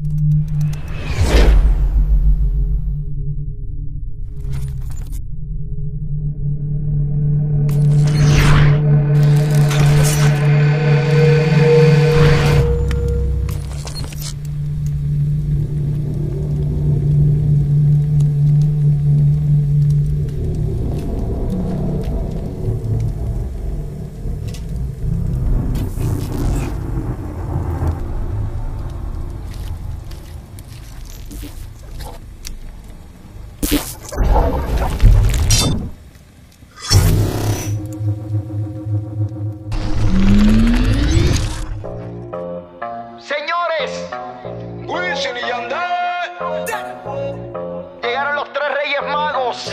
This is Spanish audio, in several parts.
you de Reyes Magos.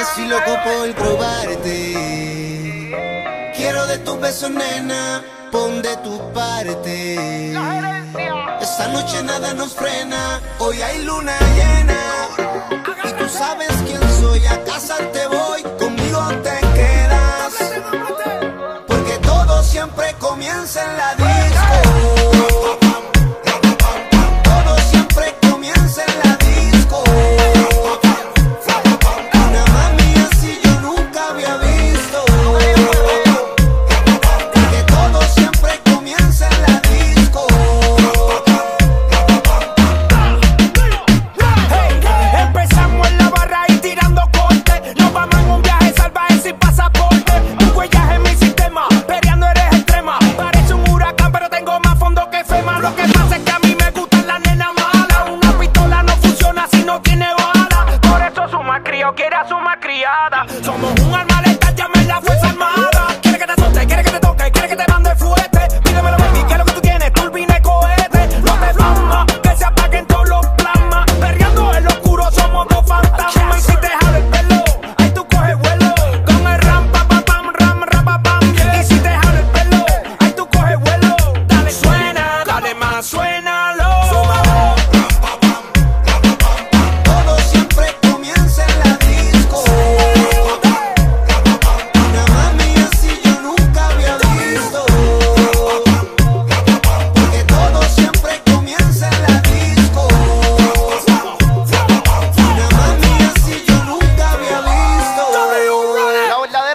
Así loco por probarte. Quiero de tus besos, nena, pon de tu parte. Esta noche nada nos frena, hoy hay luna llena. Y tú sabes quién soy, a casa te voy. a su malcriada. Somos un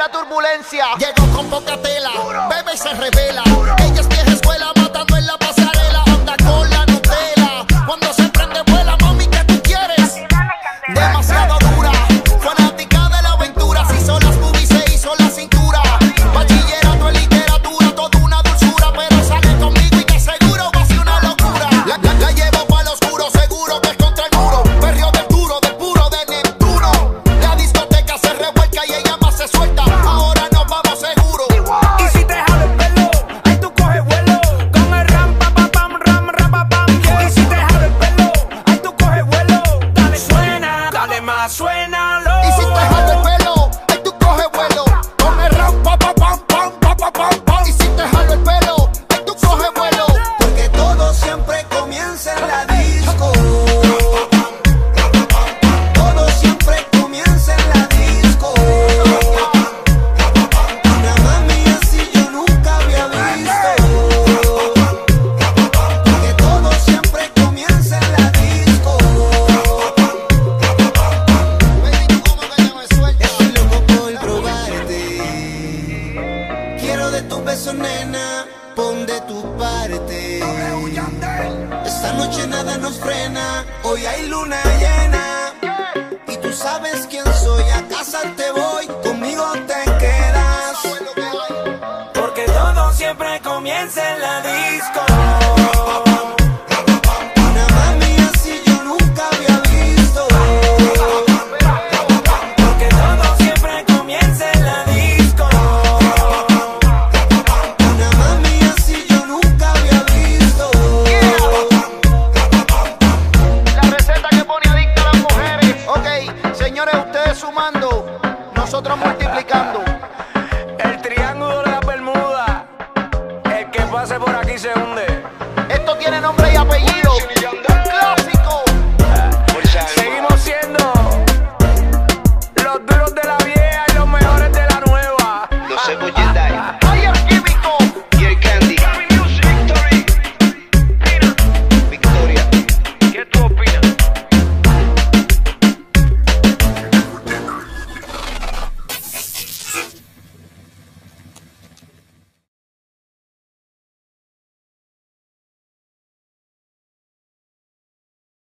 la turbulencia. Llegó con poca tela, bebe y se revela. Ella es vieja escuela, suena. salvarte. Esta noche nada nos frena, hoy hay luna llena. Y tú sabes quién soy, a casa te voy, conmigo te quedas. Porque todo siempre comienza en la disco. practicando.